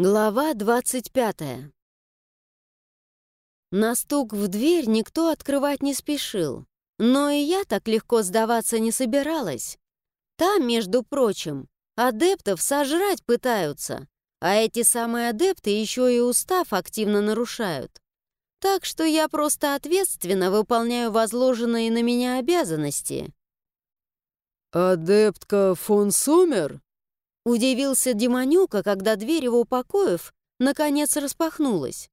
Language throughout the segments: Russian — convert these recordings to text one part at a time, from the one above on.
Глава 25 На стук в дверь никто открывать не спешил, но и я так легко сдаваться не собиралась. Там, между прочим, адептов сожрать пытаются, а эти самые адепты еще и устав активно нарушают. Так что я просто ответственно выполняю возложенные на меня обязанности. «Адептка фон Сомер?» Удивился Демонюка, когда дверь его покоев наконец распахнулась.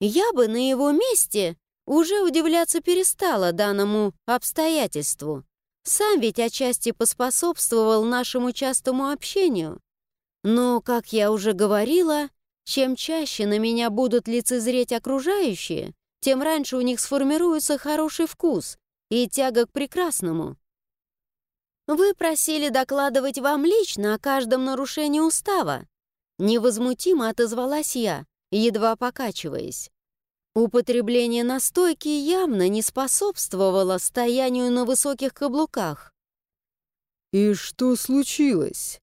Я бы на его месте уже удивляться перестала данному обстоятельству. Сам ведь отчасти поспособствовал нашему частому общению. Но, как я уже говорила, чем чаще на меня будут лицезреть окружающие, тем раньше у них сформируется хороший вкус и тяга к прекрасному. Вы просили докладывать вам лично о каждом нарушении устава. Невозмутимо отозвалась я, едва покачиваясь. Употребление настойки явно не способствовало стоянию на высоких каблуках. «И что случилось?»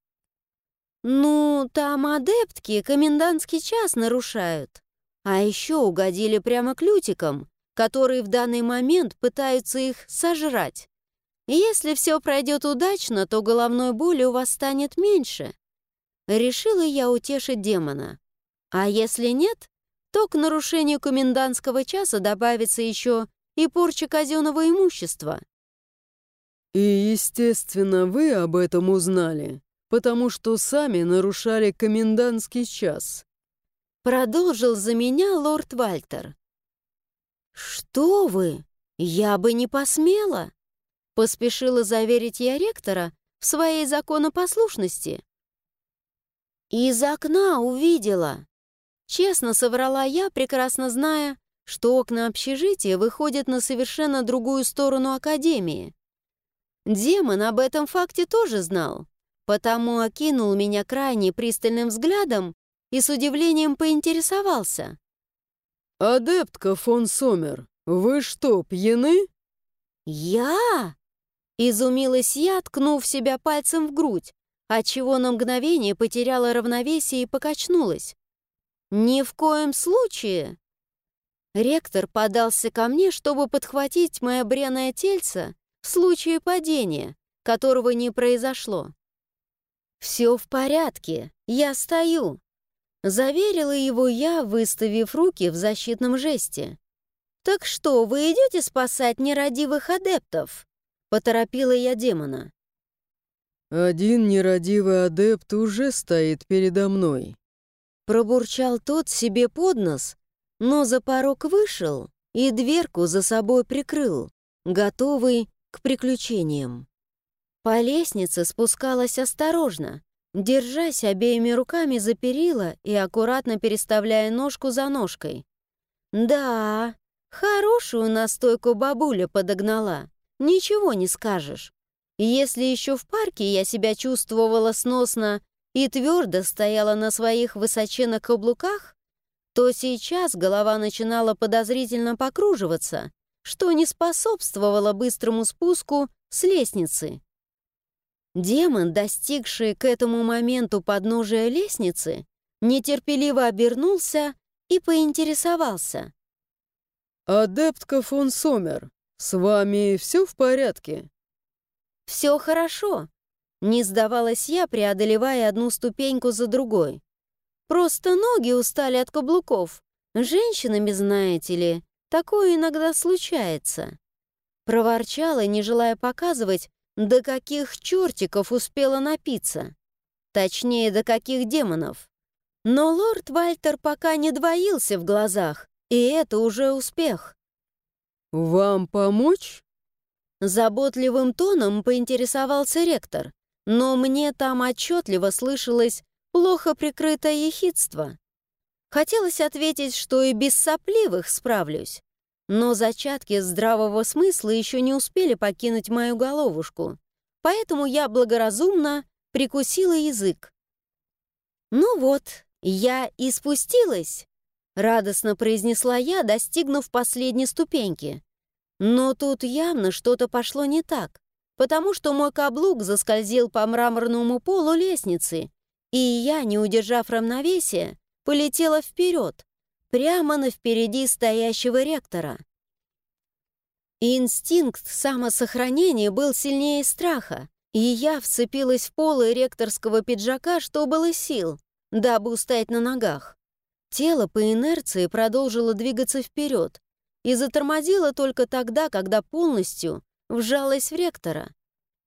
«Ну, там адептки комендантский час нарушают. А еще угодили прямо к лютикам, которые в данный момент пытаются их сожрать. Если все пройдет удачно, то головной боли у вас станет меньше. Решила я утешить демона. А если нет, то к нарушению комендантского часа добавится еще и порча казенного имущества. И, естественно, вы об этом узнали, потому что сами нарушали комендантский час. Продолжил за меня лорд Вальтер. «Что вы? Я бы не посмела!» Поспешила заверить я ректора в своей законопослушности. «Из окна увидела!» Честно соврала я, прекрасно зная, что окна общежития выходят на совершенно другую сторону Академии. Демон об этом факте тоже знал, потому окинул меня крайне пристальным взглядом и с удивлением поинтересовался. «Адептка фон Сомер, вы что, пьяны?» «Я?» Изумилась я, ткнув себя пальцем в грудь, отчего на мгновение потеряла равновесие и покачнулась. «Ни в коем случае!» Ректор подался ко мне, чтобы подхватить мое бренное тельце в случае падения, которого не произошло. «Все в порядке, я стою», — заверила его я, выставив руки в защитном жесте. «Так что, вы идете спасать нерадивых адептов?» Поторопила я демона. «Один нерадивый адепт уже стоит передо мной». Пробурчал тот себе под нос, но за порог вышел и дверку за собой прикрыл, готовый к приключениям. По лестнице спускалась осторожно, держась обеими руками за перила и аккуратно переставляя ножку за ножкой. «Да, хорошую настойку бабуля подогнала. Ничего не скажешь. Если еще в парке я себя чувствовала сносно и твердо стояла на своих высоченных каблуках, то сейчас голова начинала подозрительно покруживаться, что не способствовало быстрому спуску с лестницы. Демон, достигший к этому моменту подножия лестницы, нетерпеливо обернулся и поинтересовался. «Адептка фон Сомер, «С вами все в порядке?» «Все хорошо», — не сдавалась я, преодолевая одну ступеньку за другой. «Просто ноги устали от каблуков. Женщинами, знаете ли, такое иногда случается». Проворчала, не желая показывать, до каких чертиков успела напиться. Точнее, до каких демонов. Но лорд Вальтер пока не двоился в глазах, и это уже успех. «Вам помочь?» Заботливым тоном поинтересовался ректор, но мне там отчетливо слышалось плохо прикрытое ехидство. Хотелось ответить, что и без сопливых справлюсь, но зачатки здравого смысла еще не успели покинуть мою головушку, поэтому я благоразумно прикусила язык. «Ну вот, я и спустилась», Радостно произнесла я, достигнув последней ступеньки. Но тут явно что-то пошло не так, потому что мой каблук заскользил по мраморному полу лестницы, и я, не удержав равновесия, полетела вперед, прямо на впереди стоящего ректора. Инстинкт самосохранения был сильнее страха, и я вцепилась в полы ректорского пиджака, что было сил, дабы устоять на ногах. Тело по инерции продолжило двигаться вперед и затормозило только тогда, когда полностью вжалось в ректора.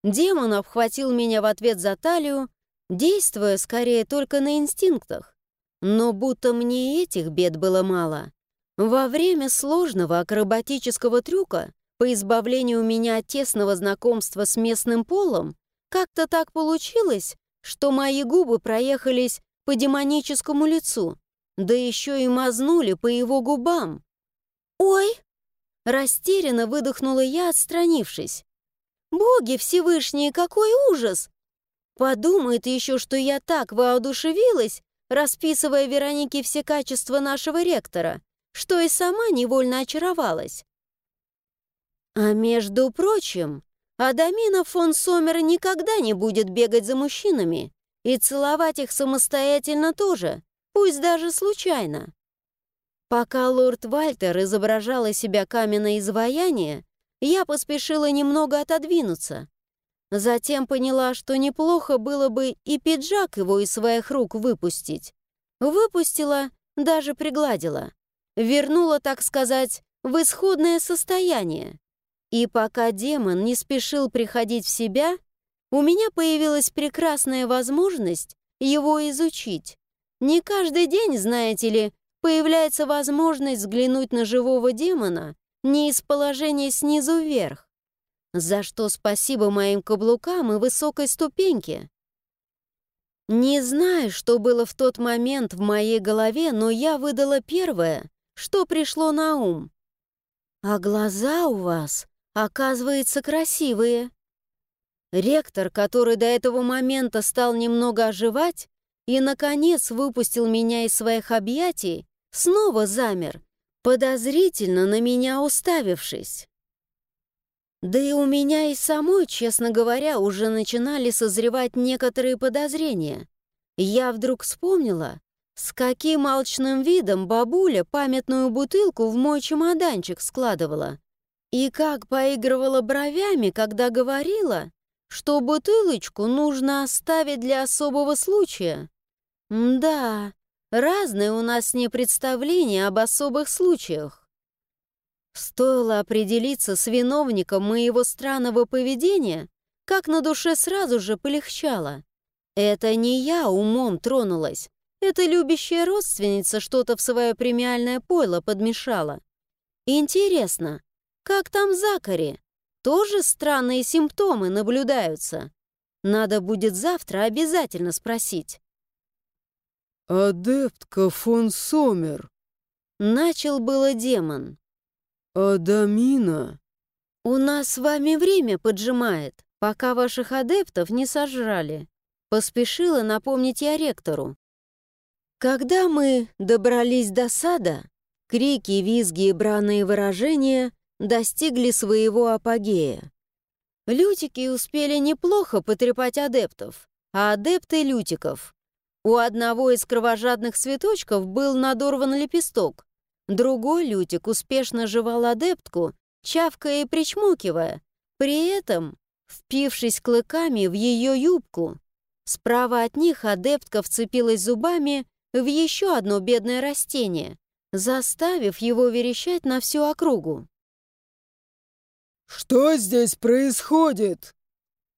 Демон обхватил меня в ответ за талию, действуя скорее только на инстинктах. Но будто мне этих бед было мало. Во время сложного акробатического трюка по избавлению меня от тесного знакомства с местным полом как-то так получилось, что мои губы проехались по демоническому лицу, да еще и мазнули по его губам. «Ой!» — растерянно выдохнула я, отстранившись. «Боги Всевышние, какой ужас! Подумает еще, что я так воодушевилась, расписывая Веронике все качества нашего ректора, что и сама невольно очаровалась. А между прочим, Адамина фон Сомер никогда не будет бегать за мужчинами и целовать их самостоятельно тоже, пусть даже случайно. Пока лорд Вальтер изображал из себя каменное изваяние, я поспешила немного отодвинуться. Затем поняла, что неплохо было бы и пиджак его из своих рук выпустить. Выпустила, даже пригладила. Вернула, так сказать, в исходное состояние. И пока демон не спешил приходить в себя, у меня появилась прекрасная возможность его изучить. Не каждый день, знаете ли, появляется возможность взглянуть на живого демона не из положения снизу вверх, за что спасибо моим каблукам и высокой ступеньке. Не знаю, что было в тот момент в моей голове, но я выдала первое, что пришло на ум. «А глаза у вас оказывается, красивые. Ректор, который до этого момента стал немного оживать и, наконец, выпустил меня из своих объятий, снова замер, подозрительно на меня уставившись. Да и у меня и самой, честно говоря, уже начинали созревать некоторые подозрения. Я вдруг вспомнила, с каким алчным видом бабуля памятную бутылку в мой чемоданчик складывала. И как поигрывала бровями, когда говорила, что бутылочку нужно оставить для особого случая. Да, разные у нас с ней представления об особых случаях. Стоило определиться с виновником моего странного поведения, как на душе сразу же полегчало. Это не я умом тронулась, это любящая родственница что-то в свое премиальное пойло подмешала. Интересно, как там Закари? Тоже странные симптомы наблюдаются. Надо будет завтра обязательно спросить. «Адептка фон Сомер», — начал было демон. «Адамина». «У нас с вами время поджимает, пока ваших адептов не сожрали», — поспешила напомнить я ректору. Когда мы добрались до сада, крики, визги и бранные выражения достигли своего апогея. Лютики успели неплохо потрепать адептов, а адепты — лютиков. У одного из кровожадных цветочков был надорван лепесток, другой лютик успешно жевал адептку, чавкая и причмокивая, при этом впившись клыками в ее юбку. Справа от них адептка вцепилась зубами в еще одно бедное растение, заставив его верещать на всю округу. «Что здесь происходит?»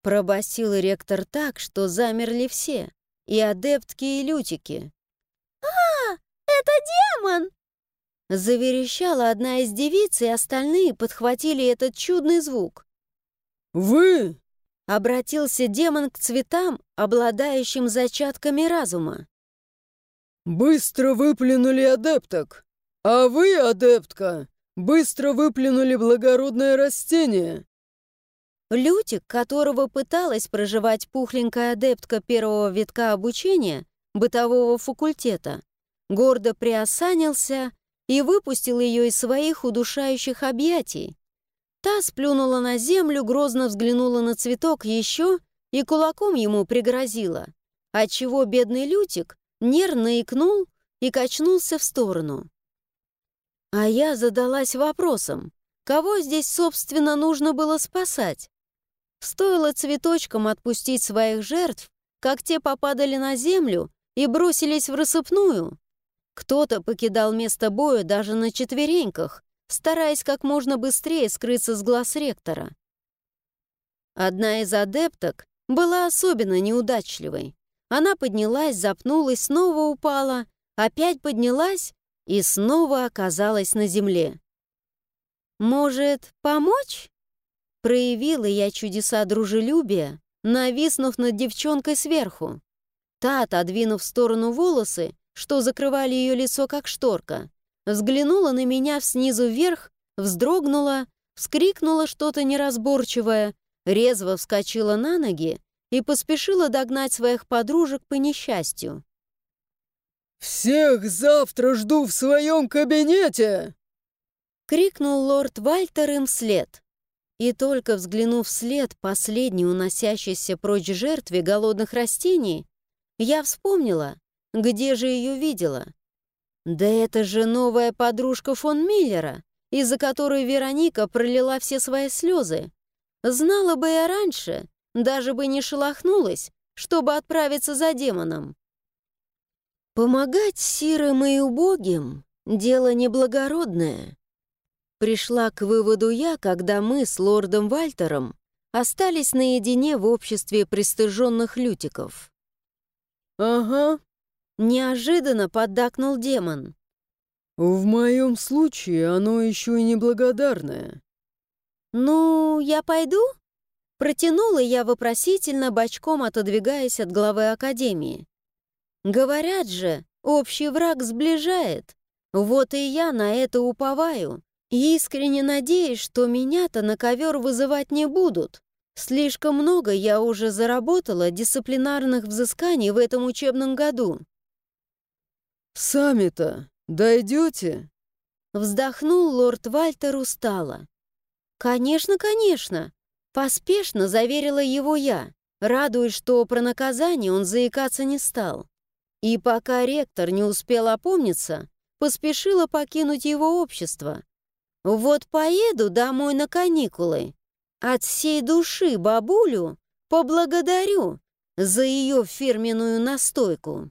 Пробасил ректор так, что замерли все, и адептки, и лютики. «А, это демон!» Заверещала одна из девиц, и остальные подхватили этот чудный звук. «Вы?» — обратился демон к цветам, обладающим зачатками разума. «Быстро выплюнули адепток! А вы, адептка, быстро выплюнули благородное растение!» Лютик, которого пыталась проживать пухленькая адептка первого витка обучения бытового факультета, гордо приосанился и выпустил ее из своих удушающих объятий. Та сплюнула на землю, грозно взглянула на цветок еще и кулаком ему пригрозила, отчего бедный Лютик нервно икнул и качнулся в сторону. А я задалась вопросом, кого здесь, собственно, нужно было спасать? Стоило цветочкам отпустить своих жертв, как те попадали на землю и бросились в рассыпную. Кто-то покидал место боя даже на четвереньках, стараясь как можно быстрее скрыться с глаз ректора. Одна из адепток была особенно неудачливой. Она поднялась, запнулась, снова упала, опять поднялась и снова оказалась на земле. «Может, помочь?» Проявила я чудеса дружелюбия, нависнув над девчонкой сверху. Та, отодвинув в сторону волосы, что закрывали ее лицо как шторка, взглянула на меня снизу вверх, вздрогнула, вскрикнула что-то неразборчивое, резво вскочила на ноги и поспешила догнать своих подружек по несчастью. «Всех завтра жду в своем кабинете!» — крикнул лорд Вальтер им вслед. И только взглянув вслед последней уносящейся прочь жертве голодных растений, я вспомнила, где же ее видела. Да это же новая подружка фон Миллера, из-за которой Вероника пролила все свои слезы. Знала бы я раньше, даже бы не шелохнулась, чтобы отправиться за демоном. Помогать сирым и убогим — дело неблагородное. Пришла к выводу я, когда мы с лордом Вальтером остались наедине в обществе пристыженных лютиков. «Ага», — неожиданно поддакнул демон. «В моем случае оно еще и неблагодарное». «Ну, я пойду?» Протянула я вопросительно, бочком отодвигаясь от главы Академии. «Говорят же, общий враг сближает. Вот и я на это уповаю. Искренне надеюсь, что меня-то на ковер вызывать не будут. Слишком много я уже заработала дисциплинарных взысканий в этом учебном году. «Сами-то дойдете?» Вздохнул лорд Вальтер устало. «Конечно, конечно!» Поспешно заверила его я, радуясь, что про наказание он заикаться не стал. И пока ректор не успел опомниться, поспешила покинуть его общество. Вот поеду домой на каникулы. От всей души бабулю поблагодарю за ее фирменную настойку.